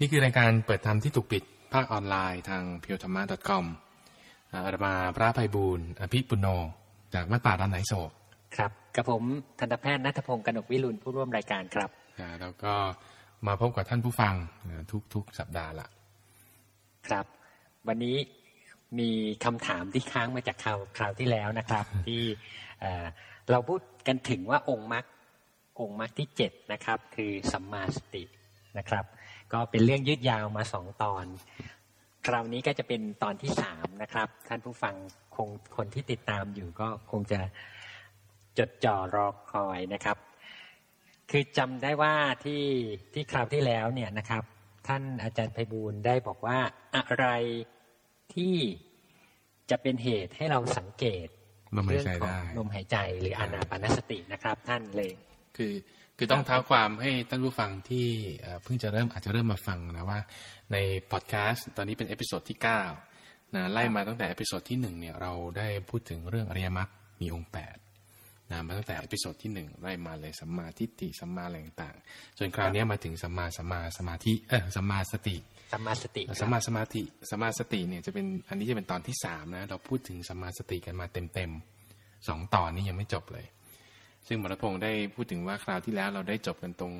นี่คือรายการเปิดธรรมที่ถูกปิดภาคออนไลน์ทาง p u r e t h a m a c o m อาตมาพระภัยบูรณ์อภิปุโน จากวัดป่าดอนไหนโศกครับกับผมทันตแพทย์นัทพงศ์กนกวิรุณผู้ร่วมรายการครับอ่าแล้วก็มาพบกับท่านผู้ฟังอ่าทุกๆสัปดาห์ละครับ วันนี้มีคำถามที่ค้างมาจากคราวคราวที่แล้วนะครับ ที่เอ่อเราพูดกันถึงว่าองค์มรรคองค์มรรคที่เจ็ดนะครับ คือสัมมาสตินะครับ ก็เป็นเรื่องยืดยาวมาสองตอน คราวนี้ก็จะเป็นตอนที่สามนะครับ ท่านผู้ฟังคงคนที่ติดตามอยู่ก็คงจะจดจ่อรอคอยนะครับ คือจำได้ว่าที่ที่คราวที่แล้วเนี่ยนะครับ ท่านอาจารย์ไพบูลย์ได้บอกว่าอะไรที่จะเป็นเหตุให้เราสังเกตลมหายใจเรื่องขอได้งลมหายใจหรืออานาปานสตินะครับ ท่านเลย คือ คือต้องเท้าความให้ท่านผู้ฟังที่เอ่อเพิ่งจะเริ่มอาจจะเริ่มมาฟังนะว่า ในพอดแคสต์ตอนนี้เป็น episode ที่9นะไล่มาตั้งแต่ episode ที่1เนี่ยเราได้พูดถึงเรื่องอริยมรรคมีองค์8นะมาตั้งแต่ episode ที่1ไล่มาเลยสัมมาทิฏฐิสัมมาอะไรต่างๆจนคราวเนี้ยมาถึงสัมมาสัมมาสมาธิเออสัมมาสติสัมมาสติครับสัมมาสมาธิสัมมาสติเนี่ยจะเป็นอันนี้จะเป็นตอนที่สามนะเราพูดถึงสัมมาสติกันมาเต็มๆสองตอนนี้ยังไม่จบเลย ซึ่งหมอรพงศ์ได้พูดถึงว่าคราวที่แล้วเราได้จบกันตรง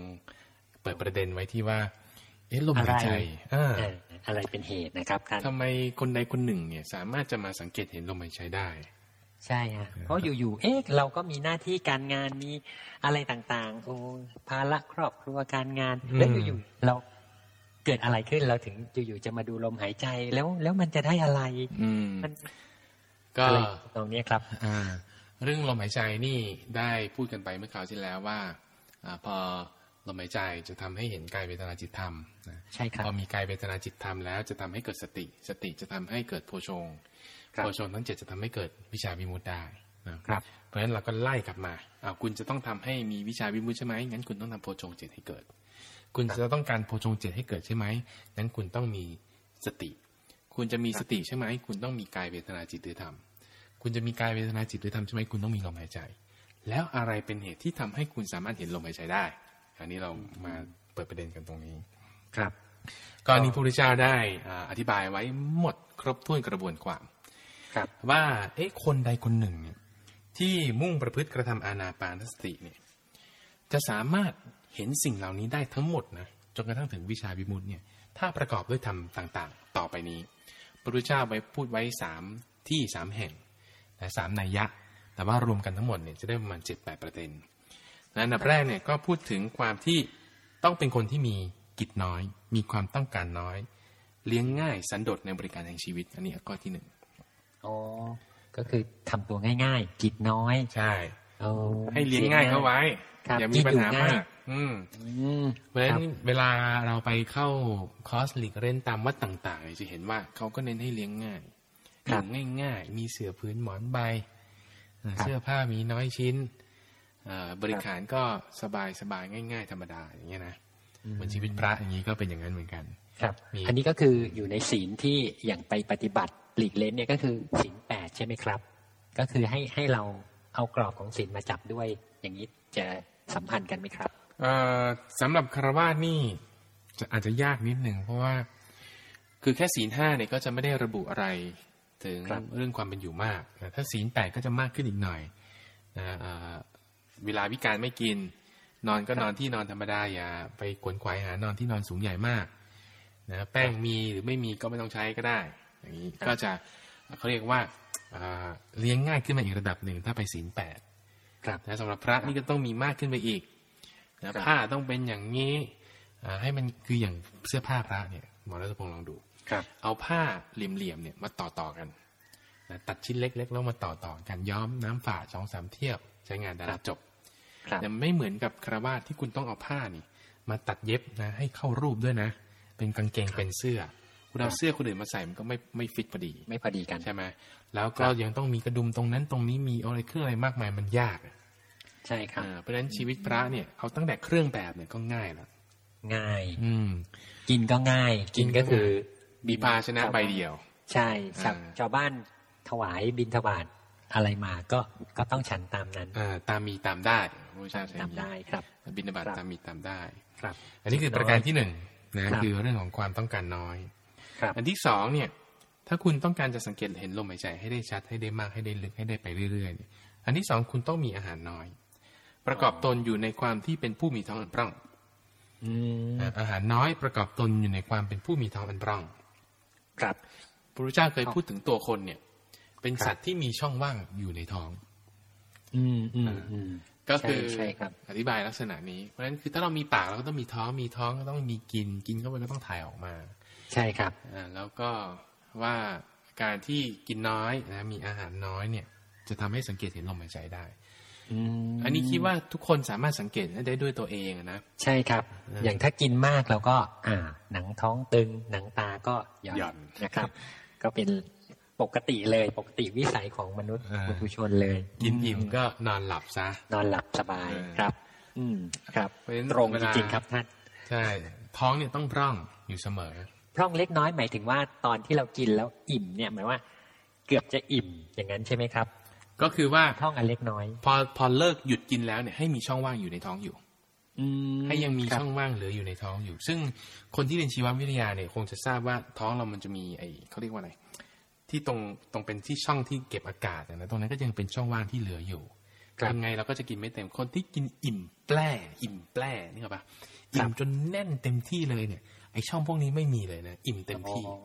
เปิดประเด็นไว้ที่ว่า เอ๊ะลมหายใจอ่าเอออะไรเป็นเหตุนะครับท่านทำไมคนใดคนหนึ่ง เนี่ย สามารถจะมาสังเกตเห็นลมหายใจได้ ใช่ฮะเพราะอยู่ๆเอ๊ะเราก็มีหน้าที่การงานมีอะไรต่างๆโอ้ภาระครอบครัวการงานอืมแล้วอยู่ๆเราเกิดอะไรขึ้นเราถึงอยู่ๆจะมาดูลมหายใจแล้วแล้วมันจะได้อะไร อืมมันก็อะไรตรงเนี้ยครับ อ่า เรื่องลมหายใจนี่ได้พูดกันไปเมื่อคราวที่แล้วว่าอาพอลมหายใจจะทำให้เห็นกายเวทนาจิตธรรมนะใช่ครับพอมีกายเวทนาจิตธรรมแล้วจะทำให้เกิดสติ สติจะทำให้เกิดโพชงครับโพชงทั้งเจ็ดจะทำให้เกิดวิชาวิมุตติได้นะครับ เพราะฉะนั้นเราก็ไล่กลับมาอ้าวคุณจะต้องทำให้มีวิชาวิมุตติใช่ไหมงั้นคุณต้องทำโพชงเจ็ดให้เกิด คุณจะต้องการโพชงเจ็ดให้เกิดใช่ไหมงั้นคุณต้องมีสติ คุณจะมีสติใช่ไหมคุณต้องมีกายเวทนาจิตหรือธรรม คุณจะมีกายเวทนาจิตหรือธรรมใช่ไหมคุณต้องมีลมหายใจ แล้วอะไรเป็นเหตุที่ทำให้คุณสามารถเห็นลมหายใจได้ อันนี้เรามาเปิดประเด็นกันตรงนี้ครับก็อันนี้พระพุทธเจ้าได้อ่าอธิบายไว้หมดครบถ้วนกระบวนความครับว่าเอ๊ะคนใดคนหนึ่งเนี่ยที่มุ่งประพฤติกระทำอานาปานสติเนี่ยจะสามารถเห็นสิ่งเหล่านี้ได้ทั้งหมดนะจนกระทั่งถึงวิชาวิมุตติเนี่ยถ้าประกอบด้วยธรรมต่างๆ ต่อไปนี้พระพุทธเจ้าไปพูดไว้สามที่สามแห่ง แต่สามนัยยะ แต่ว่ารวมกันทั้งหมดเนี่ยจะได้ประมาณเจ็ดแปดประเด็นนะอันดับแรกเนี่ยก็พูดถึงความที่ต้องเป็นคนที่มีกิจน้อย มีความต้องการน้อย เลี้ยงง่ายสันโดษในบริการแห่งชีวิต อันนี้ข้อที่หนึ่งอ๋อก็คือทำตัวง่ายๆ กิจน้อยใช่เอาให้เลี้ยงง่ายเข้าไว้ครับอย่ามีปัญหากินอยู่ง่ามายกอืมอืมเพราะฉะคนั้รันบเวลาเราไปเข้าคอร์สหลีกเล่นตามวัดต่าง ๆ จะเห็นว่าเขาก็เน้นให้เลี้ยงง่าย อยู่ง่ายๆ มีเสื่อพื้นหมอนใบเอ่อเสื้อผ้ามีน้อยชิ้นเอ่อบริการก็สบายสบายๆง่าย ๆ ธรรมดาอย่างเงี้ยนะเหมือนชีวิตพระอย่างนี้ก็เป็นอย่างนั้นเหมือนกัน ครับมีอันนี้ก็คืออยู่ในศีลที่อย่างไปปฏิบัติหลีกเล้นเนี่ยก็คือศีลแปดใช่ไหมครับ ก็คือให้ให้เราเอากรอบของศีลมาจับด้วย อย่างนี้จะสัมพันธ์กันไหมครับเอ่อสำหรับคารวาสนี่จะอาจจะยากนิดหนึ่งเพราะว่า คือแค่ศีลห้าเนี่ยก็จะไม่ได้ระบุอะไร ถึงครับเรื่องความเป็นอยู่มากนะถ้าศีลแปดก็จะมากขึ้นอีกหน่อยนะเอ่อเวลาวิการไม่กิน นอนก็นอนที่นอนธรรมดาอย่าไปขวนขวายหานอนที่นอนสูงใหญ่มากนะแป้งมีหรือไม่มีก็ไม่ต้องใช้ก็ได้ อย่างนี้ก็จะเขาเรียกว่าอ่าเลี้ยงง่ายขึ้นมาอีกระดับหนึ่งถ้าไปศีลแปดครับนะสำหรับพระนี่ก็ต้องมีมากขึ้นไปอีกนะครับผ้าต้องเป็นอย่างนี้อ่าให้มันคืออย่างเสื้อผ้าพระเนี่ยหมอรัตพงศ์ลองดูครับ เอาผ้าเหลี่ยมๆเนี่ยมาต่อต่อๆกันนะตัดชิ้นเล็ก ๆ แล้วมาต่อต่อๆกันย้อมน้ำฝาดสองสามเที่ยวใช้งานได้แล้วจบครับแต่ไม่เหมือนกับคารวาสที่คุณต้องเอาผ้านี่ มาตัดเย็บนะ ให้เข้ารูปด้วยนะ เป็นกางเกงเป็นเสื้อ คุณเอาเสื้อคนอื่นมาใส่มันก็ไม่ไม่ฟิตพอดี ไม่พอดีกันใช่ไหมแล้วก็ยังต้องมีกระดุมตรงนั้นตรงนี้มีอะไรเครื่องอะไรมากมายมันยากอะใช่ครับอ่าเพราะฉะนั้นชีวิตพระเนี่ยเอาตั้งแต่เครื่องแบบเนี่ยก็ง่ายแล้วง่าย อืม กินก็ง่าย กินก็คือ มีภาชนะใบเดียว ใช่ชาวอ่าชาวบ้านถวายบิณฑบาตอะไรมาก็ก็ต้องฉันตามนั้นอ่าตามมีตามได้พระพุทธเจ้าใช้ตามได้ครับ บินบาตครับตามมีตามได้ครับ อันนี้คือประการที่หนึ่งนะครับคือเรื่องของความต้องการน้อยครับ อันที่สองเนี่ย ถ้าคุณต้องการจะสังเกตเห็นลมหายใจให้ได้ชัดให้ได้มากให้ได้ลึกให้ได้ไปเรื่อยๆเนี่ยอันที่สองคุณต้องมีอาหารน้อย ประกอบตนอยู่ในความที่เป็นผู้มีท้องอันปร่องอืมอะอาหารน้อยประกอบตนอยู่ในความเป็นผู้มีท้องอันปร่อง ครับพระพุทธเจ้าเคยพูดถึงตัวคนเนี่ย เป็นครับสัตว์ที่มีช่องว่างอยู่ในท้อง อืมอืมอืมก็คือใช่ใช่ครับอธิบายลักษณะนี้ เพราะฉะนั้นคือถ้าเรามีปากเราก็ต้องมีท้องมีท้องก็ต้องมีกินกินเข้าไปก็ต้องถ่ายออกมา ใช่ครับอ่าแล้วก็ว่าการที่กินน้อยนะมีอาหารน้อยเนี่ย จะทำให้สังเกตเห็นลมหายใจได้ อืมอันนี้คิดว่าทุกคนสามารถสังเกตได้ด้วยตัวเองอะนะใช่ครับเออออย่างถ้ากินมากเราก็ อ่า หนังท้องตึง หนังตาก็หย่อนหย่อนนะครับ ก็เป็นปกติเลยปกติวิสัยของมนุษย์อ่าปุถุชนเลย กินอิ่มก็นอนหลับซะ นอนหลับสบายเออครับ อืมครับเพราะฉะนั้นตรงเวจลาริงๆครับท่านใช่ท้องเนี่ยต้องพร่องอยู่เสมอ พร่องเล็กน้อยหมายถึงว่าตอนที่เรากินแล้วอิ่มเนี่ยหมายว่า เกือบจะอิ่มอย่างนั้นใช่ไหมครับ ก็คือว่าพร่องอันเล็กน้อย พอพอเลิกหยุดกินแล้วเนี่ยให้มีช่องว่างอยู่ในท้องอยู่อืมให้ยังมีครับช่องว่างเหลืออยู่ในท้องอยู่ ซึ่งคนที่เรียนชีววิทยาเนี่ยคงจะทราบว่าท้องเรามันจะมีไอเขาเรียกว่าอะไรที่ตรงตรงเป็นที่ช่องที่เก็บอากาศอะนะตรงนั้นก็ยังเป็นช่องว่างที่เหลืออยู่ครับยังไงเราก็จะกินไม่เต็มคนที่กินอิ่มแปร่อิ่มแปร่นี่ครับปะอิ่มจนแน่นเต็มที่เลยเนี่ยไอช่องพวกนี้ไม่มีเลยนะอิ่มเต็มที่อ๋อ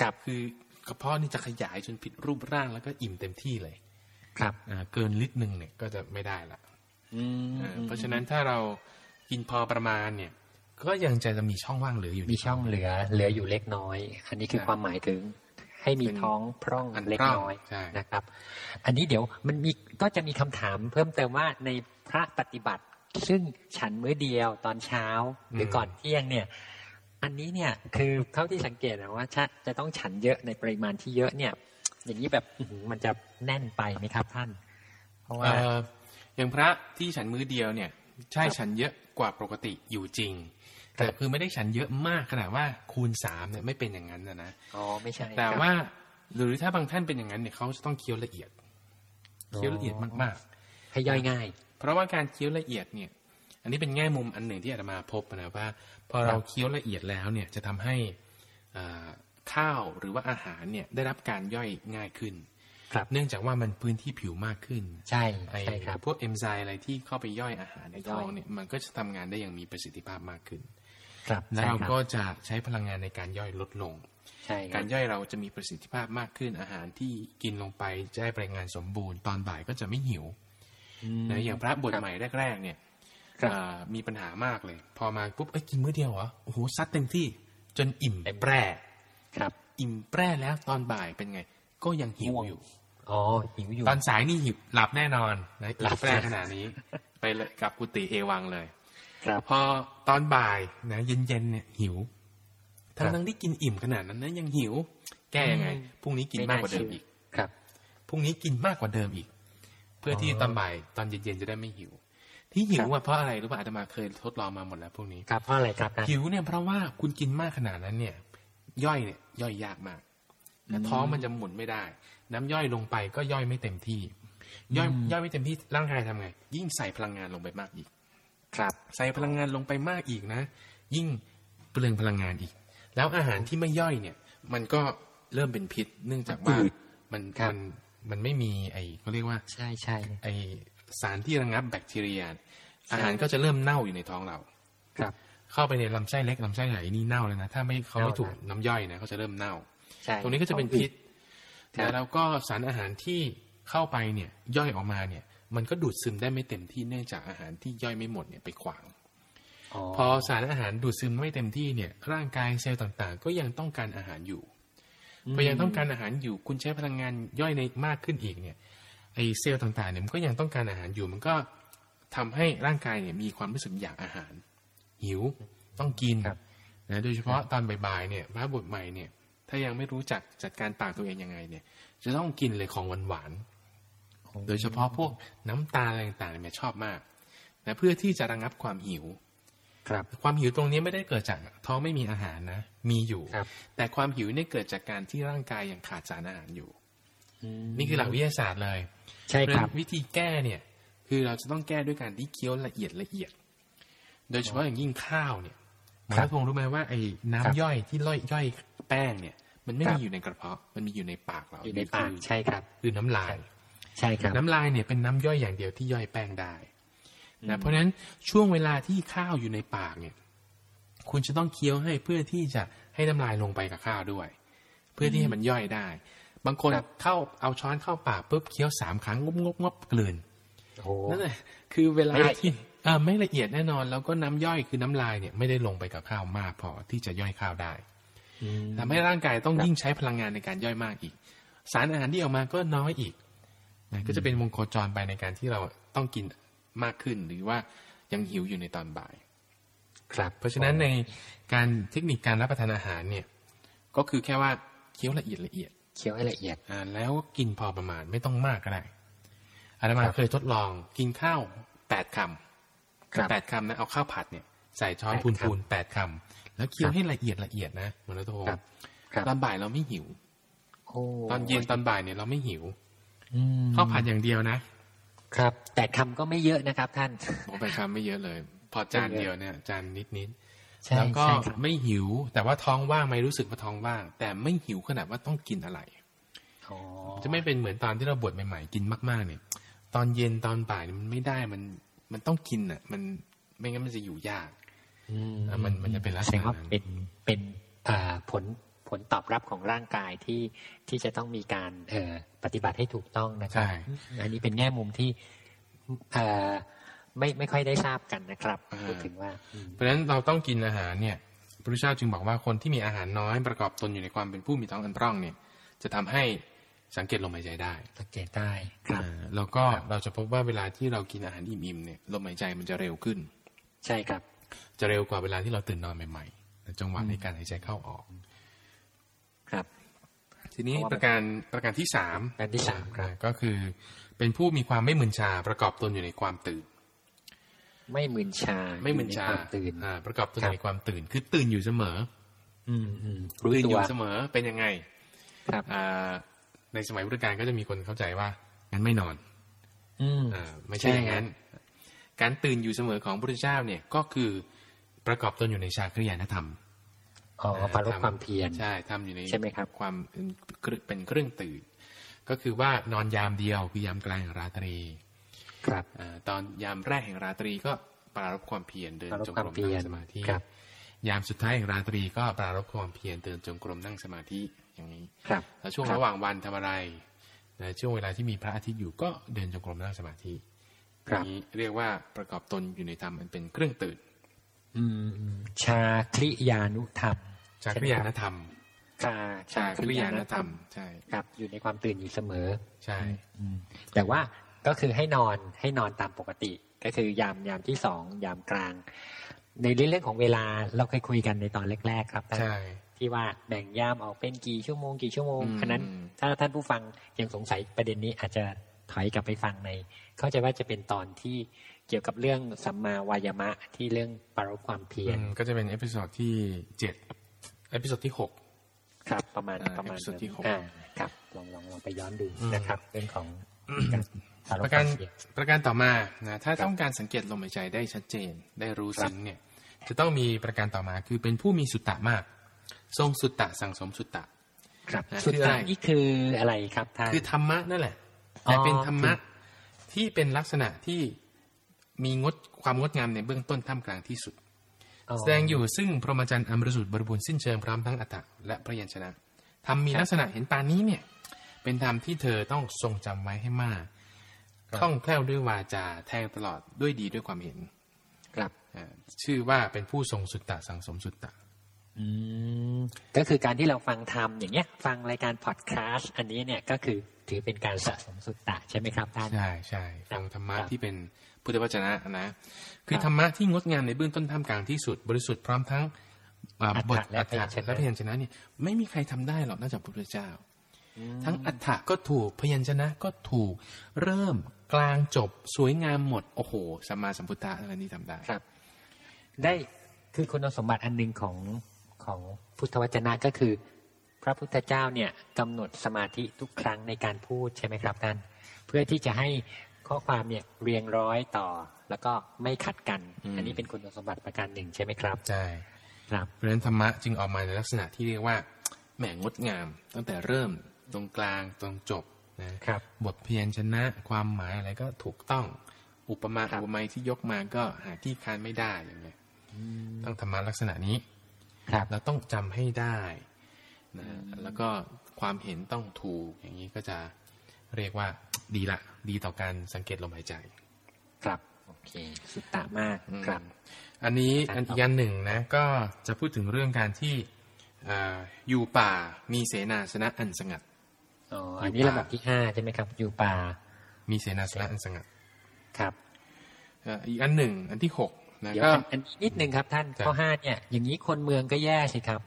ครับคือกระเพาะนี่จะขยายจนผิดรูปร่างแล้วก็อิ่มเต็มที่เลย ครับอ่าเกินลิตรหนึ่งเนี่ยก็จะไม่ได้ละอืมอ่าเพราะฉะนั้นถ้าเรากินพอประมาณเนี่ย ก็ยังจะมีช่องว่างเหลืออยู่มีช่องเหลือ เหลืออยู่เล็กน้อย อันนี้คือความหมายถึงให้มีท้องพร่องอันเล็กพร่องน้อยใช่นะครับ อันนี้เดี๋ยวมันมีก็จะมีคำถามเพิ่มเติมว่าในพระปฏิบัติ ซึ่งฉันมื้อเดียวตอนเช้าหรือก่อนเที่ยงเนี่ย อันนี้เนี่ยคือเท่าที่สังเกตนะว่าจะจะต้องฉันเยอะในปริมาณที่เยอะเนี่ย อย่างนี้แบบอื้อหือมันจะแน่นไปไหมครับท่าน เพราะว่าเอ่ออย่างพระที่ฉันมื้อเดียวเนี่ย ใช่ครับฉันเยอะกว่าปกติอยู่จริง แต่ครับคือไม่ได้ฉันเยอะมากขนาดว่าคูณสามเนี่ยไม่เป็นอย่างนั้นนะนะอ๋อไม่ใช่แต่ครับว่าหรือถ้าบางท่านเป็นอย่างนั้นเนี่ยเขาจะต้องเคี้ยวละเอียดอ๋อเคี้ยวละเอียดมากให้ย่อยง่ายๆเพราะว่าการเคี้ยวละเอียดเนี่ย อันนี้เป็นแง่มุมอันหนึ่งที่อาตมาพบนะว่า พอเราเคี้ยวละเอียดแล้วเนี่ยจะทำให้อ่า ข้าวหรือว่าอาหารเนี่ยได้รับการย่อยง่ายขึ้น ครับ เนื่องจากว่ามันพื้นที่ผิวมากขึ้น ใช่ไอ้ใช่ครับพวกเอนไซม์อะไรที่เข้าไปย่อยอาหารในท้องย่อยเนี่ยมันก็จะทำงานได้อย่างมีประสิทธิภาพมากขึ้น ครับและใช่เราครับก็จะใช้พลังงานในการย่อยลดลงใช่คการับรย่อยเราจะมีประสิทธิภาพมากขึ้นอาหารที่กินลงไปจะได้พลังงานสมบูรณ์ตอนบ่ายก็จะไม่หิวนะอย่างพระบวชใหม่แรกๆเนี่ยครับอ่ามีปัญหามากเลย พอมาปุ๊บเอ้ยกินมื้อเดียวเหรอโอ้โหซัดเต็มที่ จนอิ่มเต็มแปร่ ครับ อิ่มแปร่แล้วตอนบ่ายเป็นไง ก็ยังหิวง่วงอยู่อ๋อหิวอยู่ ตอนสายนี่หิวหลับแน่นอนนะหลัอิ่บมแปร่ขนาดนี้ ไปเลยกับกุฏิเอวังเลย ครับพอตอนบ่ายนะเย็นๆเนี่ยหิวครัทั้งบทั้งๆที่กินอิ่มขนาดนั้นนะยังหิว แก้ยังไงอืมพรุ่งนี้กินมากกว่าเดิมอีกครับพรุ่งนี้กินมากกว่าเดิมอีก เพื่อที่อ๋อตอนบ่ายตอนเย็นๆจะได้ไม่หิว ที่หิวครับว่าเพราะอะไรรู้ป่ะอาตมาเคยทดลองมาหมดแล้วพวกนี้ครับเพราะอะไรครับท่านหิวเนี่ยเพราะว่าคุณกินมากขนาดนั้นเนี่ย ย่อยเนี่ย ย่อยยากมากนะท้องมันจะหมุนไม่ได้ น้ำย่อยลงไปก็ย่อยไม่เต็มที่ ย่อยย่อยไม่เต็มที่ร่างกายทำไง ยิ่งใส่พลังงานลงไปมากอีก ครับ ใส่พลังงานลงไปมากอีกนะ ยิ่งเปลืองพลังงานอีก แล้วอาหารที่ไม่ย่อยเนี่ย มันก็เริ่มเป็นพิษ เนื่องจากว่าอืดมันครับมันมันไม่มีไอเขาเรียกว่า ใช่ใช่ไอสารที่ระงับแบคทีเรีย อาหารก็จะเริ่มเน่าอยู่ในท้องเรา ครับ เข้าไปในลำไส้เล็กลำไส้ใหญ่นี่เน่าเลยนะ ถ้าไม่เขาไม่เน่าถูกน้ำย่อยนะเขาจะเริ่มเน่าใช่ตรงนี้ก็จะเป็นพิษครับแล้วก็สารอาหารที่เข้าไปเนี่ยย่อยออกมาเนี่ย มันก็ดูดซึมได้ไม่เต็มที่เนื่องจากอาหารที่ย่อยไม่หมดเนี่ยไปขวางอ๋อพอสารอาหารดูดซึมไม่เต็มที่เนี่ย ร่างกายเซลล์ต่างๆ ก็ยังต้องการอาหารอยู่พอยังต้องการอาหารอยู่คุณใช้พลังงานย่อยในมากขึ้นอีกเนี่ยไอเซลล์ต่างๆเนี่ยมันก็ยังต้องการอาหารอยู่ มันก็ทำให้ร่างกายเนี่ยมีความรู้สึกอยากอาหาร หิวต้องกินครับนะโดยเฉพาะตอนบ่ายๆเนี่ยพระบทใหม่เนี่ย ถ้ายังไม่รู้จักจัดการปากตัวเองยังไงเนี่ย จะต้องกินเลยของหวานๆโดยเฉพาะพวกน้ำตาลอะไรต่างๆเนี่ยชอบมากนะเพื่อที่จะระงับความหิว ครับ ความหิวตรงนี้ไม่ได้เกิดจากท้องไม่มีอาหารนะ มีอยู่ครับแต่ความหิวเนี่ยเกิดจากการที่ร่างกายยังขาดสารอาหารอยู่อืมนี่คือหลักวิทยาศาสตร์เลย ใช่เพราะคฉะรับนั้นวิธีแก้เนี่ย คือเราจะต้องแก้ด้วยการที่เคี้ยวละเอียดละเอียด โดยเฉพาะอย่างยิ่งข้าวเนี่ยหมอครัรับฐพงศ์รู้ไหมว่าไอ้ครับน้ำย่อยที่ย่อยย่อยแป้งเนี่ย มันไม่ครัมีบอยู่ในกระเพาะ มันมีอยู่ในปากเราอยู่ในปากคือใช่ครับคือน้ำลาย ใช่ครับน้ำลายเนี่ยเป็นน้ำย่อยอย่างเดียวที่ย่อยแป้งได้อืมนะเพราะฉะนั้นช่วงเวลาที่ข้าวอยู่ในปากเนี่ย คุณจะต้องเคี้ยวให้เพื่อที่จะให้น้ำลายลงไปกับข้าวด้วย เพื่อที่ให้มันย่อยได้ บางคนครับเข้าเอาช้อนเข้าปากปุ๊บเคี้ยวสามครั้งงบงบงบกลืนโอ้โหนั่นแหละคือเวลาไม่ละเอีที่ยดอ่า ไม่ละเอียดแน่นอน แล้วก็น้ำย่อยคือน้ำลายเนี่ยไม่ได้ลงไปกับข้าวมากพอที่จะย่อยข้าวได้อืมทำให้ร่างกายต้องครับยิ่งใช้พลังงานในการย่อยมากอีก สารอาหารที่ออกมาก็น้อยอีกนะก็จะเป็นวงโคจรไปในการที่เราต้องกินมากขึ้น หรือว่ายังหิวอยู่ในตอนบ่าย ครับ เพราะฉะนั้นในการเทคนิคการรับประทานอาหารเนี่ย ก็คือแค่ว่าเคี้ยวละเอียดละเอียดเคี้ยวให้ละเอียดอ่าแล้วกินพอประมาณไม่ต้องมากก็ได้อาตมาครับเคยทดลองกินข้าวแปดคครับำ แปดคำนะเอาข้าวผัดเนี่ยใส่ช้อนแปดพูนคำพูนแปดคำแล้วเคี้ยวครับให้ละเอียดละเอียดนะเหมือนรัตโทครับครับตอนบ่ายเราไม่หิวโอ้ตอนเย็นตอนบ่ายเนี่ยเราไม่หิวอืมข้าวผัดอย่างเดียวนะ ครับแต่คำก็ไม่เยอะนะครับ ท่านผมไปคำไม่เยอะเลย พอจานไม่เยอะเดียวเนี่ย จานนิดนิดๆใช่แล้วก็ใช่ครับไม่หิว แต่ว่าท้องว่างไหมรู้สึกว่าท้องว่าง แต่ไม่หิวขนาดว่าต้องกินอะไรอ๋อจะไม่เป็นเหมือนตอนที่เราบวชใหม่ๆกินมาก ๆ เนี่ย ตอนเย็นตอนบ่ายเนี่ยมันไม่ได้มัน มันต้องกินอะ มันไม่งั้นมันจะอยู่ยากอืมอะมันมันจะเป็นลักษณะแสดงว่านั้นเป็นเป็นอ่าผลผลตอบรับของร่างกายที่ที่จะต้องมีการเอ่อปฏิบัติให้ถูกต้องนะครับใช่อันนี้เป็นแง่มุมที่เอ่อไม่ไม่ค่อยได้ทราบกันนะครับอ่าพูดถึงว่าอืมเพราะฉะนั้นเราต้องกินอาหารเนี่ยพระพุทธเจ้าจึงบอกว่าคนที่มีอาหารน้อยประกอบตนอยู่ในความเป็นผู้มีท้องอันพร่องเนี่ย จะทำให้ สังเกตลมหายใจได้ สังเกตได้ครับอ่าแล้วก็เราจะพบว่าเวลาที่เรากินอาหารอิ่มๆเนี่ยลมหายใจมันจะเร็วขึ้น ใช่ครับ จะเร็วกว่าเวลาที่เราตื่นนอนใหม่ๆจังหวะในการหายใจเข้าออก ครับ ทีนี้เพราะว่าประการประการที่สามการที่สามครับก็คือ เป็นผู้มีความไม่มึนชาประกอบตนอยู่ในความตื่น ไม่มึนชา ไม่มึนชาอยู่ใความตื่นอ่าประกอบตนอครับยู่ในความตื่น คือตื่นอยู่เสมอ อืมอืมรู้ตื่นตัอวยู่เสมอเป็นยังไง ครับอ่า ในสมัยพุทธกาลก็จะมีคนเข้าใจว่างั้นไม่นอน อืมอ่าไม่ใช่อย่างนั้น การตื่นอยู่เสมอของพระพุทธเจ้าเนี่ยก็คือประกอบตนอยู่ในชาคริยานธรรมอ๋อปรารบความเพียรใช่ทำอยู่ในใช่ไหมครับ ความเป็นเป็นเครื่องตื่น ก็คือว่านอนยามเดียวคือยามกลางแห่งราตรี ครับอ่าตอนยามแรกแห่งราตรีก็ปรารบความเพียรเดินปรารบจงควากมรมเพียนั่รงสมาธิครับยามสุดท้ายแห่งราตรีก็ปรารบความเพียรเดินจงกรมนั่งสมาธิ อย่างนี้ครับแล้วช่วงครับระหว่างวันทำอะไรนะช่วงเวลาที่มีพระอาทิตย์อยู่ก็เดินจงกรมนั่งสมาธิคอรับย่างนี้เรียกว่าประกอบตนอยู่ในธรรมอันเป็นเครื่องตื่นอืมอืมชาคริยานุธรรม ชาคริยานธรรมชาชาคริยานธรรม ใช่ครับอยู่ในความตื่นอยู่เสมอ ใช่อืมแต่ว่าก็คือให้นอนให้นอนตามปกติ ก็คือยามยามที่สองยามกลาง ในเรื่องของเวลาเราเคยคุยกันในตอนแรก ๆ ครับท่านใช่ ที่ว่าแบ่งยามออกเป็นกี่ชั่วโมงกี่ชั่วโมงอืมฉะนั้นถ้าท่านผู้ฟังยังสงสัยประเด็นนี้อาจจะถอยกลับไปฟังใน เข้าใจว่าจะเป็นตอนที่เกี่ยวกับเรื่องสัมมาวายามะที่เรื่องปรารภความเพียรอืมก็จะเป็น episode ที่เจ็ดเอ episode ที่หกครับประมาณอ่าประมาณ episode ที่หกอ่าครับลองลองลองไปย้อนดูอืมนะครับ เรื่องของการปรารปบระคการวามเพียรประการต่อมานะถ้าครับต้องการสังเกตลมหายใจได้ชัดเจนได้รู้ครับซึ้งเนี่ย จะต้องมีประการต่อมาคือเป็นผู้มีสุตตะมาก ทรงสุตตะสั่งสมสุตตะ ครับนะสุดคืออะไรท้ายนี่คืออะไรครับท่านคือธรรมะนั่นแหละอ๋อแต่เป็นธรรมะที่เป็นลักษณะที่มีงดความงดงามในเบื้องต้นท่ามกลางที่สุดอ๋อแสดงอยู่ซึ่งพรหมจรรย์อันบริสุทธิ์บริบูรณ์สิ้นเชิงพร้อมทั้งอัตตะและพระยัญชนะธรรมมีลักษณะเห็นปานนี้เนี่ย เป็นธรรมที่เธอต้องทรงจำไว้ให้มากคล่องแคล่วด้วยวาจาแทงตลอดด้วยดีด้วยความเห็น ครับอ่าชื่อว่าเป็นผู้ทรงสุตตะสังสมสุตตะอืม ก็คือการที่เราฟังธรรมอย่างเงี้ย ฟังรายการพอดแคสต์อันนี้เนี่ยก็คือถือเป็นการสะสมสุตตะใช่ไหมครับท่านใช่ใช่ฟังธรรมะครับที่เป็นพุทธวจนะนะ คือครับธรรมะที่งดงามในเบื้องต้นท่ามกลางที่สุดบริสุทธิ์พร้อมทั้งอ่าอัฏฐะบทและอัฏพยัฐะญชนะและพยัญชนะเนี่ยไม่มีใครทำได้หรอกนอกจากพระพุทธเจ้าอืมทั้งอัฏฐะก็ถูกพยัญชนะก็ถูกเริ่มกลางจบสวยงามหมด โอ้โหสัมมาสัมพุทธะอะไรนี่ทำได้ครับ ได้คือคุณสมบัติอันหนึ่งของ ของพุทธวจนะก็คือ พระพุทธเจ้าเนี่ยกำหนดสมาธิทุกครั้งในการพูดใช่ไหมครับท่านเพื่อที่จะให้ข้อความเนี่ยเรียงร้อยต่อ แล้วก็ไม่ขัดกันอืมอันนี้เป็นคุณสมบัติประการหนึ่งใช่ไหมครับใช่ครับเพราะฉะนั้นธรรมะจึงออกมาในลักษณะที่เรียกว่าแหมงดงาม ตั้งแต่เริ่มตรงกลางตรงจบนะครับบทเพียรชนะความหมายอะไรก็ถูกต้องอุปมาครับอุปไมยที่ยกมาก็หาที่คานไม่ได้อย่างเงี้ยต้องธรรมะลักษณะนี้ครับ เราต้องจำให้ได้นะแล้วก็ความเห็นต้องถูกอย่างนี้ก็จะเรียกว่าดีละ ดีต่อการสังเกตลมหายใจ ครับโอเคสุดตามากอืมครับ อันนี้ครับอันอีกอันหนึ่งนะ ก็จะพูดถึงเรื่องการที่อ่าอยู่ป่ามีเสนาสนะอันสงัดอ๋ออยู่อันนี้ป่าลำดับที่ห้าใช่ไหมครับ อยู่ป่า มีเสนาสนะอันสงัดครับเอ่ออีกอันหนึ่ง อันที่หก นะเดี๋ยวก็อันอันนี้นิดนึงครับท่านครับข้อห้าเนี่ย อย่างนี้คนเมืองก็แย่สิครับ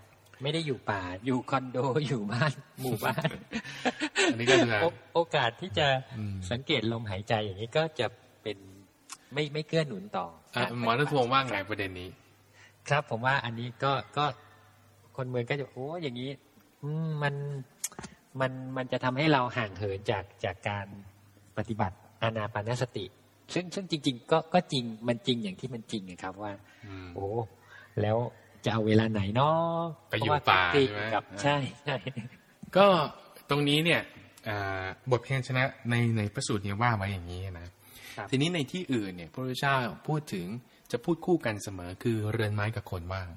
ไม่ได้อยู่ป่า อยู่คอนโดอยู่บ้านหมู่บ้านอันนี้ก็จะโอโอกาสที่จะอืมสังเกตลมหายใจอย่างนี้ก็จะเป็นไม่ไม่เกื้อหนุนต่ออะหมอรัตวงศ์ว่าไงประเด็นนี้ ครับผมว่าอันนี้ก็ก็คนเมืองก็จะโอ้อย่างนี้ อืมมันมันมันจะทำให้เราห่างเหินจากจากการปฏิบัติอานาปานสติ ซึ่งซึ่งจริง ๆ ก็ก็จริงมันจริงอย่างที่มันจริงนะครับว่าอืมโอ้แล้วจะเอาเวลาไหนเนาะไปอยู่เพระว่ป่าติดใช่ไหมกับใช่ใช่ก็ตรงนี้เนี่ยอ่าบทเพียรชนะในในพระสูตรเนี่ยว่าไว้อย่างนี้นะครับทีนี้ในที่อื่นเนี่ย พระพุทธเจ้าพูดถึงจะพูดคู่กันเสมอคือเรือนไม้กับโคนว่าง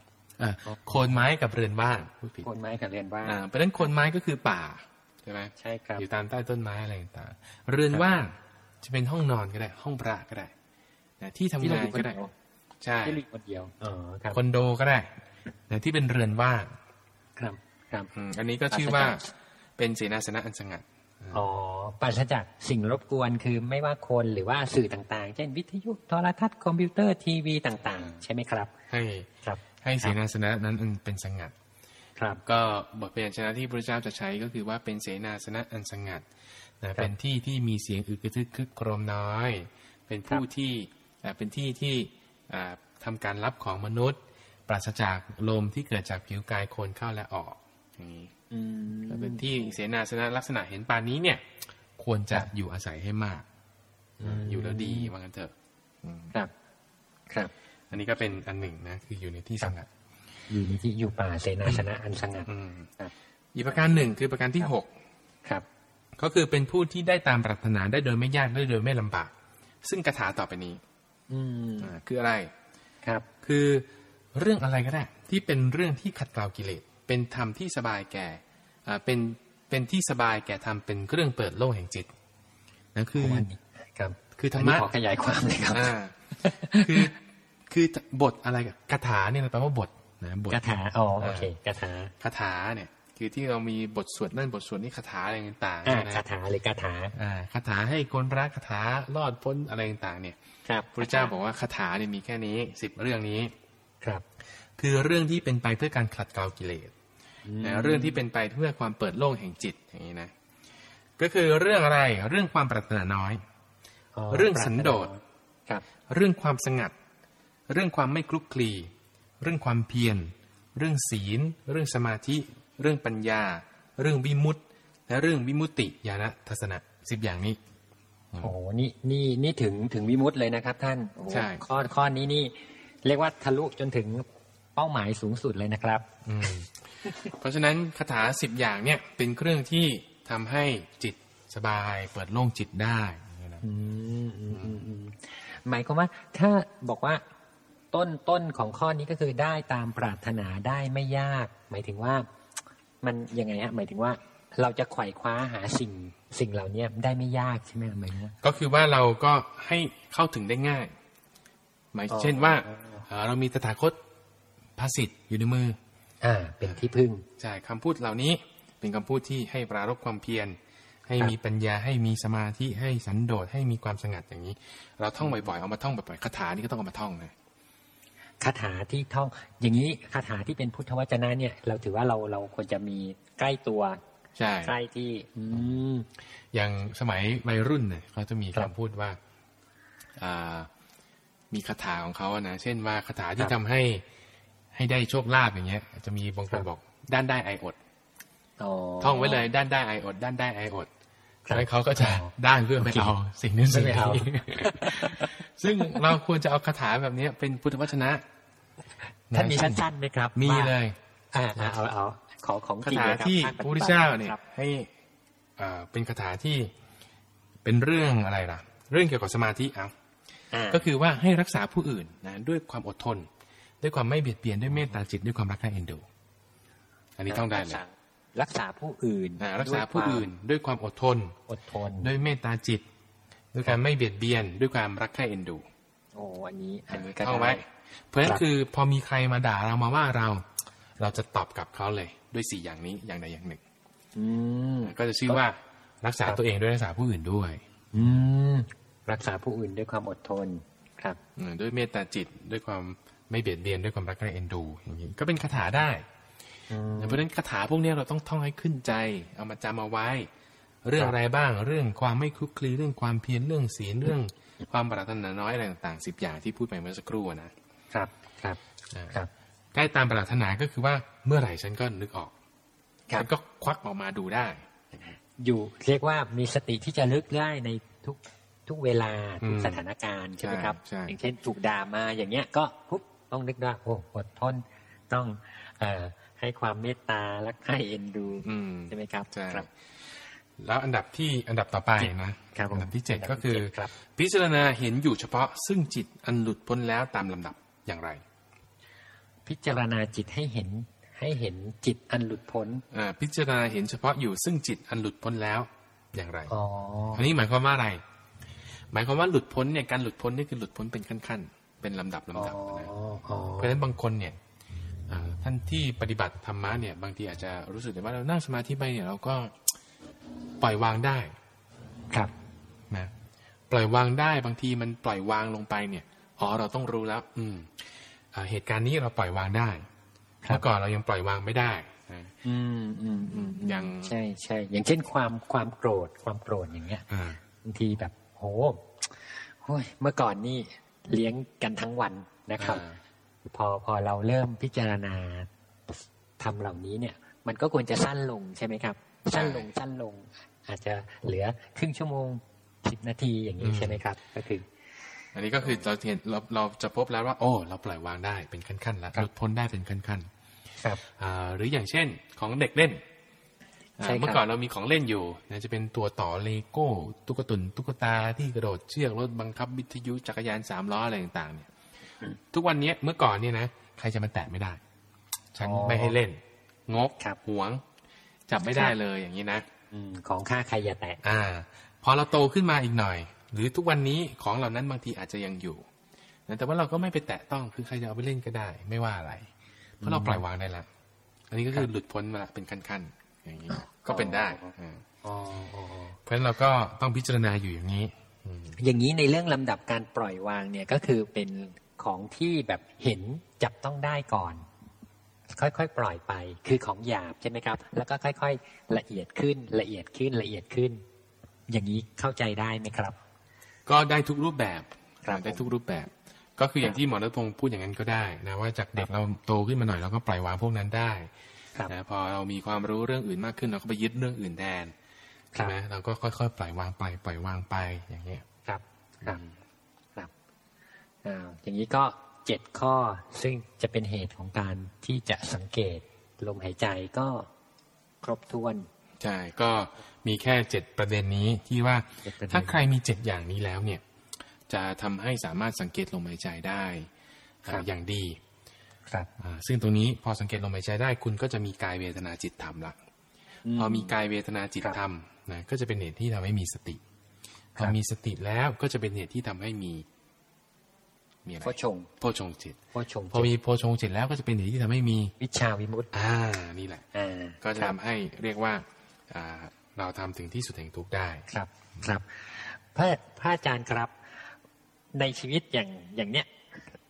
อ่าโคนไม้กับเรือนว่างพูดผิดคนไม้กับเรียนว่าอ่าเพราะฉะนั้นโคนไม้ก็คือป่าใช่ไหมใช่ครับอยู่ตามใต้ต้นไม้อะไรต่างๆเรือนว่าง จะเป็นห้องนอนก็ได้ ห้องพระก็ได้นะที่ทำที่เรางานอยู่คนก็ได้เดียวใช่ที่เราอยู่คนเดียวอ๋อครับคอนโดก็ได้นะที่เป็นเรือนว่างครับครับอืมอันนี้ก็ชื่อว่าเป็นเสนาสนะอันสงัดอ๋อปราศจากสิ่งรบกวนคือไม่ว่าคนหรือว่าสื่อต่างๆ เช่นวิทยุโทรทัศน์คอมพิวเตอร์ทีวีต่างๆ ใช่ไหมครับ ให้ครับ ให้เสนาสนะนั้นอันเป็นสงัด ครับ ก็บทพยัญชนะที่พระพุทธเจ้าจะใช้ก็คือว่าเป็นเสนาสนะอันสงัด นะเป็นที่ที่มีเสียงอึกกระทึกคึกโครมน้อย เป็นผู้ที่อ่าเป็นที่ที่อ่าทำการรับของมนุษย์ ปราศจากลมที่เกิดจากผิวกายคนเข้าและออกอย่างนี้อืมแล้วเป็นที่เสนาสนะลักษณะเห็นปานนี้เนี่ย ควรจะอยู่อาศัยให้มากอยู่แล้วดีว่างั้นเถอะอืมครับ ครับ อันนี้ก็เป็นอันหนึ่งนะ คืออยู่ในที่สงัด อยู่ในที่อยู่ป่าเสนาสนะอันสงัดอืมครับอีกประการหนึ่งคือประการที่หกครับ ก็คือเป็นผู้ที่ได้ตามปรารถนาได้โดยไม่ยากได้โดยไม่ลำบาก ซึ่งคาถาต่อไปนี้ อืมอ่าคืออะไรครับ คือเรื่องอะไรก็ได้ ที่เป็นเรื่องที่ขัดเกลากิเลสเป็นธรรมที่สบายแก่อ่าเป็นเป็นที่สบายแก่ธรรมเป็นเครื่องเปิดโลกแห่งจิตนั่นคือวันนี้ครับ คือธรอัรนนี้มะขอขยายความเลยครับอ่าคือคือบทอะไรกับคาถาเนี่ยแปลว่าบทนะบทกระถาอ๋อโอเคกระถาคาถาเนี่ย คือที่เรามีบทสวดนั่นบทสวดนี่คาถาอะไรต่างๆอ่าใช่ไหมคาถาหรือกระถาอ่าคาถาให้คนรักคาถารอดพ้นอะไรต่างๆเนี่ย ครับพระเจ้าบอกว่าคาถาเนี่ยมีแค่นี้สิบเรื่องนี้ ครับ คือเรื่องที่เป็นไปเพื่อการขัดเกลากิเลสนะเรื่องที่เป็นไปเพื่อความเปิดโล่งแห่งจิตอย่างนี้นะ ก็คือเรื่องอะไรเรื่องความปรารถนาน้อย เรื่องสันโดษครับ เรื่องความสงัด เรื่องความไม่คลุกคลี เรื่องความเพียร เรื่องศีล เรื่องสมาธิ เรื่องปัญญา เรื่องวิมุตติ และเรื่องวิมุตติญาณทัศนะสิบอย่างนี้โอ้โหนี่นี่นี่ถึงถึงวิมุตต์เลยนะครับ ท่านโอ้โหใช่ข้อข้อนี้นี่ เรียกว่าทะลุจนถึงเป้าหมายสูงสุดเลยนะครับอืมเพราะฉะนั้นคาถาสิบอย่างเนี่ย เป็นเครื่องที่ทำให้จิตสบาย เปิดโล่งจิตได้อย่างนี้นะอืมอืมอืมอืมหมายความว่า ถ้าบอกว่าต้นต้นของข้อนี้ก็คือได้ตามปรารถนาได้ไม่ยาก หมายถึงว่า มันยังไงฮะหมายถึงว่าเราจะไขว่คว้าหาสิ่งสิ่งเหล่านี้ได้ไม่ยากใช่ไหมหมายถึงว่าก็คือว่าเราก็ให้เข้าถึงได้ง่าย หมายอ๋อเช่นว่าเอ่อเรามีตถาคตภาษิตอยู่ในมืออ่าเป็นที่พึ่งใช่คำพูดเหล่านี้เป็นคำพูดที่ให้ปรารบความเพียรให้ครับมีปัญญาให้มีสมาธิให้สันโดษให้มีความสงัดอย่างนี้ เราท่องบ่อยๆเอามาท่องบ่อยๆคาถานี่ก็ต้องเอามาท่องนะ คาถาที่ท่องอย่างนี้คาถาที่เป็นพุทธวจนะเนี่ย เราถือว่าเราเราควรจะมีใกล้ตัวใช่ใกล้ที่อืมอย่างสมัยวัยรุ่นเนี่ยเขาจะมีครัคำบพูดว่าอ่ามีคาถาของเขาอะนะ เช่นว่าคาถาที่ครับทำให้ให้ได้โชคลาภอย่างเงี้ย จะมีบางคครันบบอกด้านได้ไออดอ๋อท่องไว้เลย ด้านได้ไออด ด้านได้ไออดครับแล้วเขาก็จะอ๋อด้านเพื่อไปเอาสิ่งนั้นสิ่งไม่เอานี้ ซึ่งเราควรจะเอาคาถาแบบเนี้ยเป็นพุทธวจนะท่านมีสั้นๆไหมครับ มีว่าเลยอ่าอ่าเอาเอาขอของคาจริงถาเลยครับที่ภคพระพุทธเจ้าเนี่ยครับให้อ่าเป็นคาถาที่เป็นเรื่องอะไรล่ะ เรื่องเกี่ยวกับสมาธิเอาอ่าก็คือว่าให้รักษาผู้อื่นนะด้วยความอดทน ด้วยความไม่เบียดเบียนด้วยเมตตาจิตด้วยความรักและเอ็นดู อันนี้ต้องได้เลยรักษาผู้อื่นนะรักษาผู้อื่น ด้วยความอดทนอดทน ด้วยเมตตาจิต ด้วยการไม่เบียดเบียนด้วยความรักใคร่เอ็นดู โอ้อันนี้ อันนี้ก็เข้าไว้ได้เพราะฉะนั้ครันบคือพอมีใครมาด่าเรามาว่าเรา เราจะตอบกลับเขาเลยด้วยสี่อย่างนี้อย่างใดอย่างหนึ่งอืมก็จะชื่อว่ารักษาครับตัวเองด้วยรักษาผู้อื่นด้วย อืมรักษาผู้อื่นด้วยความอดทนครับอืมด้วยเมตตาจิตด้วยความไม่เบียดเบียนด้วยความรักและเอ็นดู อย่างนี้ก็เป็นคาถาได้อืมเพราะฉะนั้นคาถาพวกนี้เราต้องท่องให้ขึ้นใจ เอามาจำเอาไว้ เรื่องครับอะไรบ้าง เรื่องความไม่คลุกคลีเรื่องความเพียรเรื่องศีลเรื่องความปรารถนาน้อยอะไรต่างๆสิบอย่างที่พูดไปเมื่อสักครู่อะนะครับครับอ่าครับใกล้ตามปรารถนาก็คือว่าเมื่อไหร่ฉันก็นึกออกครับฉันก็ควักออกมาดูได้อยู่เรียกว่ามีสติที่จะลึกได้ในทุกทุกเวลาทุกอืมสถานการณ์ใช่ไหมครับใช่ใช่อย่างเช่นถูกด่ามาอย่างเงี้ยก็ปุ๊บต้องนึกได้โอ้อดทนต้องเอ่อให้ความเมตตาและให้เอ็นดูอืมใช่ไหมครับใช่ครับ แล้วอันดับที่อันดับต่อไปนะครับผมอันดับที่เจ็ดก็คืออันดับที่เจ็ดครับพิจารณาเห็นอยู่เฉพาะซึ่งจิตอันหลุดพ้นแล้วตามลำดับอย่างไร พิจารณาจิตให้เห็นให้เห็นจิตอันหลุดพ้นอ่าพิจารณาเห็นเฉพาะอยู่ซึ่งจิตอันหลุดพ้นแล้วอย่างไรอ๋ออันนี้หมายความว่าอะไร หมายความว่าหลุดพ้นเนี่ยการหลุดพ้นนี่คือหลุดพ้นเป็นขั้นๆเป็นลำดับลำดับนะอ๋อเพราะฉะนั้นบางคนเนี่ยอ่าท่านที่ปฏิบัติธรรมะเนี่ย บางทีอาจจะรู้สึกได้ว่าเรานั่งสมาธิไปเนี่ยเราก็ ปล่อยวางได้ ครับนะปล่อยวางได้บางทีมันปล่อยวางลงไปเนี่ยอ๋อเราต้องรู้แล้ว อืมอ่าเหตุการณ์นี้เราปล่อยวางได้ครับเมื่อก่อนเรายังปล่อยวางไม่ได้นะอืมอืมอืมอย่างใช่ใช่อย่างเช่นความความโกรธความโกรธอย่างเงี้ยอ่าบางทีแบบโหโอ้ยเมื่อก่อนนี่เลี้ยงกันทั้งวันนะครับอ่าพอพอเราเริ่มพิจารณาทำเหล่านี้เนี่ย มันก็ควรจะสั้นลงใช่ไหมครับ สั้นลงสั้นลง อาจจะเหลือครึ่งชั่วโมงสิบนาทีอย่างนี้ใช่ไหมครับ ก็คือ อันนี้ก็คือเราเห็นเราเราจะพบแล้วว่า โอ้ เราปล่อยวางได้เป็นขั้นๆแล้วครับหลุดพ้นได้เป็นขั้นครับๆอ่าหรืออย่างเช่นของเด็กเล่นอ่าใช่ครับเมื่อก่อนเรามีของเล่นอยู่นะจะเป็นตัวต่อเลโก้ ตุ๊กตุนตุ๊กตาที่กระโดดเชือกรถบังคับวิทยุจักรยานสามล้ออะไรต่างๆ เนี่ย ทุกวันนี้เมื่อก่อนเนี่ยนะใครจะมาแตะไม่ได้ ฉันไม่ให้เล่น งกครับหวง จับไม่ได้เลยอย่างนี้นะอืมของค่าใครอย่าแตะอ่า พอเราโตขึ้นมาอีกหน่อย หรือทุกวันนี้ของเหล่านั้นบางทีอาจจะยังอยู่นะแต่ว่าเราก็ไม่ไปแตะต้องคือใครจะเอาไปเล่นก็ได้ ไม่ว่าอะไร เพราะเราปล่อยวางได้แล้วอันนี้ก็คือหลุดพ้นมาละเป็นขั้นๆอย่างนี้ก็เป็นได้อ่าอ๋ออ๋อเพราะฉะนั้นเราก็ต้องพิจารณาอยู่อย่างนี้อืมอย่างนี้ในเรื่องลำดับการปล่อยวางเนี่ยก็คือเป็นของที่แบบเห็นจับต้องได้ก่อน ค่อยๆ ปล่อยไป คือของหยาบใช่ไหมครับ แล้วก็ค่อย ๆ ละเอียดขึ้นละเอียดขึ้นละเอียดขึ้น อย่างนี้เข้าใจได้ไหมครับ ก็ได้ทุกรูปแบบครับได้ทุกรูปแบบ ก็คืออย่างที่หมอรัตพงศ์พูดอย่างนั้นก็ได้นะว่าจากเด็กเราโตขึ้นมาหน่อยเราก็ปล่อยวางพวกนั้นได้ครับนะพอเรามีความรู้เรื่องอื่นมากขึ้นเราก็ไปยึดเรื่องอื่นแทนครัใช่บไหมเราก็ค่อยๆ ปล่อยวางไป ปล่อยวางไปอย่างเงี้ยครับครับครับอ่าอย่างนี้ก็ เจ็ดข้อ ซึ่งจะเป็นเหตุของการที่จะสังเกตลมหายใจก็ครบถ้วนใช่ก็มีแค่เจ็ดประเด็นนี้ที่ว่าเจ็ดประเด็นถ้าใครมีเจ็ดอย่างนี้แล้วเนี่ย จะทำให้สามารถสังเกตลมหายใจได้อ่าอย่างดี ครับอ่าซึ่งตรงนี้พอสังเกตลมหายใจได้ คุณก็จะมีกายเวทนาจิตธรรมละพอมีกายเวทนาจิตธรรมนะก็จะเป็นเหตุที่ทำให้มีสติพอมีสติแล้วก็จะเป็นเหตุที่ทำให้มี มีอะไรโพชงโพชงจิตโพชงพอมีโพชงจิตแล้วก็จะเป็นเหตุที่ทำให้มีวิชาวิมุตติอ่านี่แหละอ่าก็จะทำให้เรียกว่าอ่าเราทำถึงที่สุดแห่งทุกข์ได้ครับครับพระพระอาจารย์ครับในชีวิตอย่างอย่างเนี้ย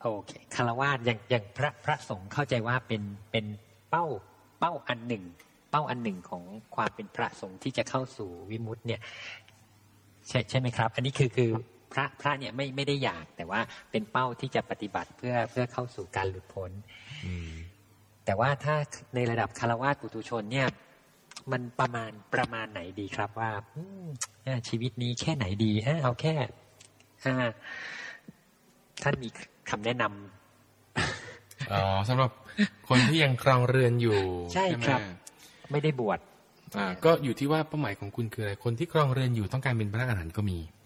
โอเคคารวาสอย่างอย่างพระพระสงฆ์เข้าใจว่าเป็นเป็นเป้าเป้าอันหนึ่ง เป้าอันหนึ่งของความเป็นพระสงฆ์ที่จะเข้าสู่วิมุตติเนี่ย ใช่ใช่ไหมครับ อันนี้คือคือ พระพระเนี่ยไม่ไม่ได้อยาก แต่ว่าเป็นเป้าที่จะปฏิบัติเพื่อเพื่อเข้าสู่การหลุดพ้นอืมแต่ว่าถ้าในระดับคารวะปุถุชนเนี่ย มันประมาณประมาณไหนดีครับว่าอืมอ่าชีวิตนี้แค่ไหนดีอ่าเอาแค่อ่าท่านมีคำแนะนำอ๋อสำหรับคนที่ยังครองเรือนอยู่ ใช่ไหมครับ ไม่ได้บวชอ่า ก็อยู่ที่ว่าเป้าหมายของคุณคืออะไรคนที่ครองเรือนอยู่ต้องการเป็นพระอรหันต์ก็มีอ่าครับ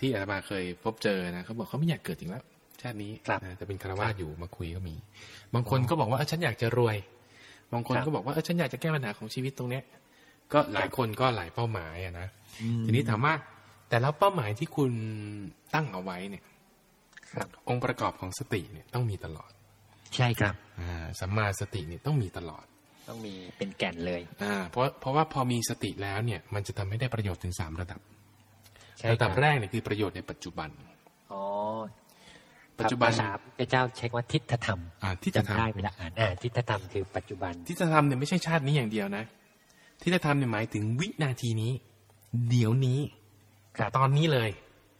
ที่อาตมาเคยพบเจอนะเขาบอกเขาไม่อยากเกิดอีกแล้วชาตินี้ครับนะแต่เป็นคารวาสอยู่มาคุยก็มี บางคนก็บอกว่าเออฉันอยากจะรวย บางคนครับก็บอกว่าเออฉันอยากจะแก้ปัญหาของชีวิตตรงเนี้ย ก็หลายคนก็หลายเป้าหมายอะนะทีนี้ถามว่าแต่แล้วเป้าหมายที่คุณตั้งเอาไว้เนี่ยครับองค์ประกอบของสติเนี่ยต้องมีตลอด ใช่ครับอ่าสัมมาสติเนี่ยต้องมีตลอด ต้องมีเป็นแก่นเลย อ่า เพราะเพราะว่าพอมีสติแล้วเนี่ย มันจะทำให้ได้ประโยชน์ถึงสามระดับใช่ ระดับคแรกเนี่ยคือประโยชน์ในปัจจุบันอ๋อปัจจุบันภาษาพระเจ้าใช้ว่าทิฏฐธรรมอ่าที่จะทจำได้เวลาอ่านอ่าทิฏฐธรรมคือปัจจุบันำที่จะทำเนี่ยไม่ใช่ชาตินี้อย่างเดียวนะที่จะทำเนี่ยหมายถึงวินาทีนี้ เดี๋ยวนี้ครับตอนนี้เลย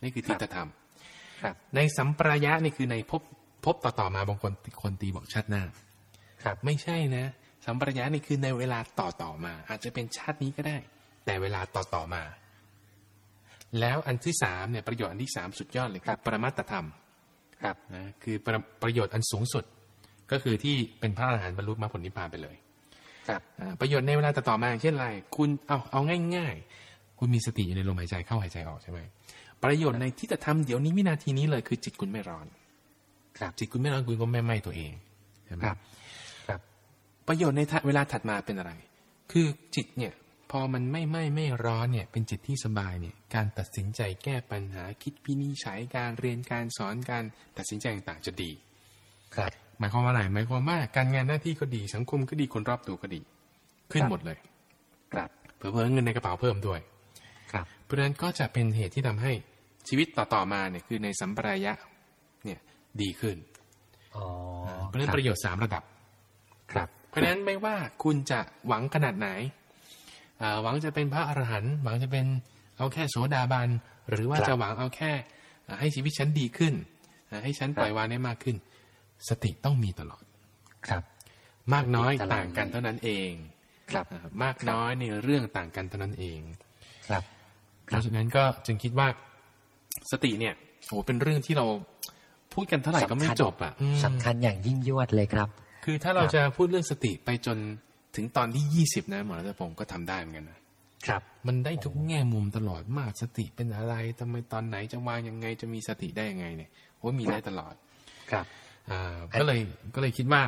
นี่คือที่จะทำครับในสัมปรายะนี่คือในภพภพต่อๆมาบางคนคนตีบอกชาติหน้า ครับ ไม่ใช่นะ สัมปรายะนี่คือในเวลาต่อต่อๆมา อาจจะเป็นชาตินี้ก็ได้ แต่เวลาต่อต่อๆมา แล้วอันที่สามเนี่ยประโยชน์อันที่สามสุดยอดเลยคือปรมัตถธรรมครับนะคือประประโยชน์อันสูงสุดก็คือที่เป็นพระอรหันต์บรรลุมรรคผลนิพพานไปเลย ครับอ่าประโยชน์ในเวลาต่อๆมาอย่างเช่นอะไร คุณเอาเอาง่าย ๆ คุณมีสติอยู่ในลมหายใจเข้าหายใจออกใช่ไหมประโยชน์ในที่จะทำเดี๋ยวนี้วินาทีนี้เลยคือจิตคุณไม่ร้อน ครับจิตคุณไม่ร้อนคุณก็ไม่ไหม้ตัวเองใช่ไหมครับ ครับ ประโยชน์ในทะเวลาถัดมาเป็นอะไร คือจิตเนี่ย พอมันไม่ไหม้ไม่ร้อนเนี่ย เป็นจิตที่สบายเนี่ย การตัดสินใจแก้ปัญหาคิดพินิจฉัยการเรียนการสอนการตัดสินใจต่างๆจะดี ครับ หมายความว่าอะไรหมายความว่าการงานหน้าที่ก็ดีสังคมก็ดีคนรอบตัวก็ดี ขึ้นครับหมดเลย ครับเพิ่มเงินในกระเป๋าเพิ่มด้วย ครับ เพราะฉะนั้นก็จะเป็นเหตุที่ทำให้ชีวิตต่อๆมาเนี่ยคือในสัมปรายะเนี่ยดีขึ้นอ๋อเพราะฉะนั้นประโยชน์สามระดับ ครับ เพราะฉะนั้นไม่ว่าคุณจะหวังขนาดไหนอ่า หวังจะเป็นพระอรหันต์หวังจะเป็นเอาแค่โสดาบันหรือว่าครับจะหวังเอาแค่อ่าให้ชีวิตฉันดีขึ้นอ่าให้ฉันครับปล่อยวางได้มากขึ้น สติต้องมีตลอดครับ มากน้อยสติตลอดต่างกันเท่านั้นเองครับอ่ามากน้อยในเรื่องต่างกันเท่านั้นเอง ครับเพราะฉะนั้นก็จึงคิดว่าสติเนี่ยโอ้เป็นเรื่องที่เราพูดกันเท่าไหร่ก็ไม่สำคัญจบอะอืมสำคัญอย่างยิ่งยวดเลยครับ คือถ้าเราครับจะพูดเรื่องสติไปจน ถึงตอนที่ยี่สิบนะหมอรัตพงศ์ก็ทำได้เหมือนกันนะครับ มันได้ทุกแง่มุมตลอดมากสติเป็นอะไรทำไมตอนไหนจะวางยังไงจะมีสติได้ยังไงเนี่ยโอ้มีได้ตลอด ครับอ่าก็เลยก็เลยคิดว่า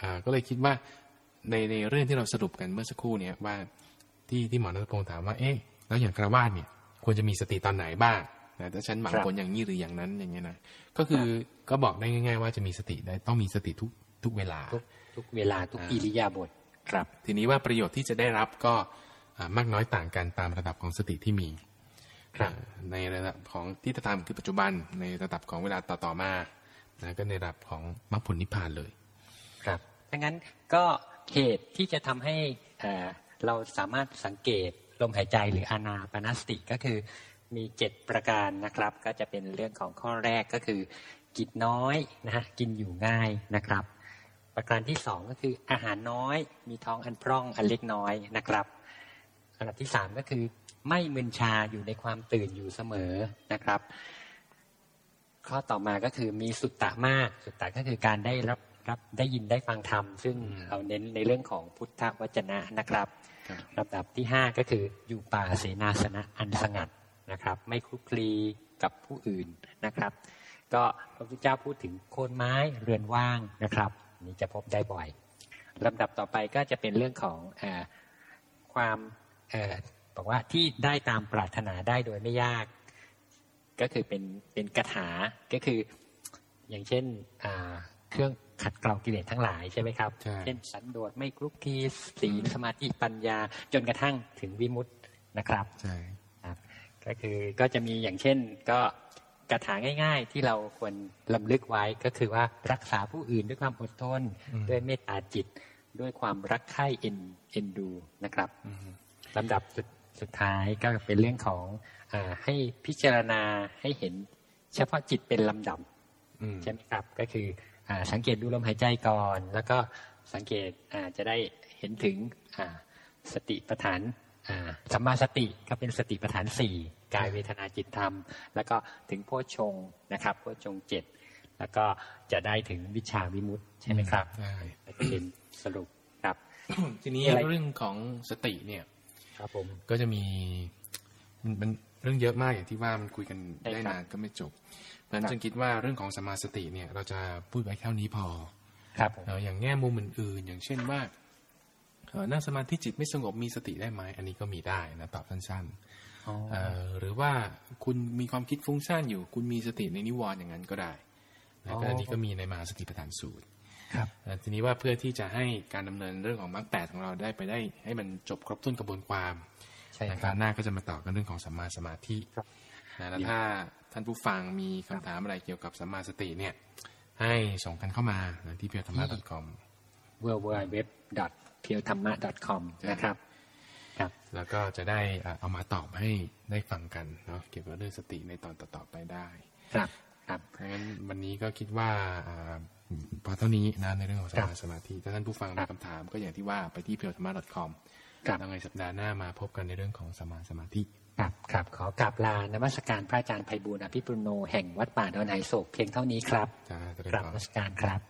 อ่าก็เลยคิดว่าในในเรื่องที่เราสรุปกันเมื่อสักครู่เนี่ยว่าที่ที่หมอรัตพงศ์ถามว่าเอ๊ะแล้วอย่างกระวาดเนี่ยควรจะมีสติตอนไหนบ้างนะถ้าฉันหวังครับผลอย่างนี้หรืออย่างนั้นอย่างเงี้ยนะก็คือก็บอกได้ง่าย ๆ ว่าจะมีสติได้ต้องมีสติทุกทุกเวลา ทุกทุกเวลาทุกอ่าอิริยาบถครับ ทีนี้ว่าประโยชน์ที่จะได้รับก็อ่ามากน้อยต่างกันตามระดับของสติที่มีครับอ่าในระดับของที่จะทำคือปัจจุบันในระดับของเวลาต่อๆมานะก็ในระดับของมรรคผลนิพพานเลย ครับดังนั้นก็เหตุที่จะทำให้เอ่อเราสามารถสังเกตลมหายใจหรืออานาปานสติก็คือมีเจ็ดประการนะครับ ก็จะเป็นเรื่องของข้อแรกก็คือ กินน้อยนะฮะกินอยู่ง่ายนะครับ ประการที่สองก็คืออาหารน้อย มีท้องอันพร่องอันเล็กน้อยนะครับอันดับที่สามก็คือ ไม่มึนชาอยู่ในความตื่นอยู่เสมอนะครับ ข้อต่อมาก็คือมีสุตตะมาก สุตตะก็คือการได้รับรับได้ยินได้ฟังธรรมซึ่งอืมเราเน้นในเรื่องของพุทธวจนะนะครับครับลำดับที่ห้าก็คืออยู่ป่าเสนาสนะอันสงัดนะครับ ไม่คลุกคลีกับผู้อื่นนะครับ ก็พระพุทธเจ้าพูดถึงโคนไม้เรือนว่างนะครับอั นนี่จะพบได้บ่อยลำดับต่อไปก็จะเป็นเรื่องของเออความเออบอกว่าที่ได้ตามปรารถนาได้โดยไม่ยาก ก็คือเป็นเป็นกถาก็คืออย่างเช่นอ่าเครื่องขัดเกลากิเลสทั้งหลายใช่ไหมครับใช่เช่นสันโดษไม่คลุกคลีศีลสมาธิปัญญาจนกระทั่งถึงวิมุตตินะครับใช่ครับ ก็คือก็จะมีอย่างเช่นก็ กถาง่าย ๆ ที่เราควรลำลึกไว้ก็คือว่ารักษาผู้อื่นด้วยความอดทน ด้วยเมตตาจิต ด้วยความรักใคร่เอ็นเอ็นดูนะครับอืมลำดับสุดสุดท้ายก็เป็นเรื่องของอาให้พิจารณาให้เห็น เฉพาะจิตเป็นลำดับอืมใช่ไหมครับก็คืออาสังเกตดูลมหายใจก่อน แล้วก็สังเกตอ่าจะได้เห็นถึงอ่าสติปัฏฐานอ่าสัมมาสติก็เป็นสติปัฏฐานสี่ กายเวทนาจิตธรรม แล้วก็ถึงโพชฌงค์นะครับโพชฌงค์เจ็ดแล้วก็จะได้ถึงวิชาวิมุตติใช่ไหมครับได้ก็จะเป็นสรุปครับ ทีนี้มีอะไรเรื่องของสติเนี่ย ครับผมก็จะมีมันมันเรื่องเยอะมากอย่างที่ว่ามันคุยกันใช่ครับได้นานก็ไม่จบเพราะฉะนั้นครับจึงคิดว่าเรื่องของสมาสติเนี่ย เราจะพูดไว้แค่นี้พอ ครับผมเอ่ออย่างแง่มุมอื่นๆอย่างเช่นว่าเอ่อ นั่งสมาธิจิตไม่สงบมีสติได้ไหมอันนี้ก็มีได้นะตอบสั้นอ๋อๆเอ่อหรือว่าคุณมีความคิดฟุ้งซ่านอยู่ คุณมีสติในนิวรณ์อย่างนั้นก็ได้นะก็อันนี้ก็มีในมหาสติปัฏฐานสูตรครับเอ่อทีนี้ว่าเพื่อที่จะให้การดำเนินเรื่องของมรรคแปดของเราได้ไปได้ ให้มันจบครบถ้วนกระบวนความใช่นะคครัรับบหน้าก็จะมาต่อกันเรื่องของสัมมาสมาธิครับนะแล้วถ้าท่านผู้ฟังมีคำถามอะไรเกี่ยวกับสัมมาสติเนี่ย ให้ส่งกันเข้ามานะที่เพียวธรรมะ .com w w w p i e w t h a m m a c o m นะครับครับ แล้วก็จะได้อะเอามาตอบให้ได้ฟังกันเนาะเกี่ยวกับเรื่องสติในตอนต่อๆไปได้ ครับครับเพราะงั้นวันนี้ก็คิดว่าอ่าพอเท่านี้นะในเรื่องของสครัมาบสมาธิถ้าท่านผู้ฟังคมีรับคำถามก็อย่างที่ว่าไปที่เพียวธรรมะ .com ครับแล้วในสัปดาห์หน้ามาพบกันในเรื่องของสมาสมาธิครับครับขอกราบลานมัสการพระอาจารย์ไพบูลย์อภิปุโนแห่งวัดป่าดอนไหโศกเพียงเท่านี้ครับจ้าจะได้กราบขนอมัสการครับ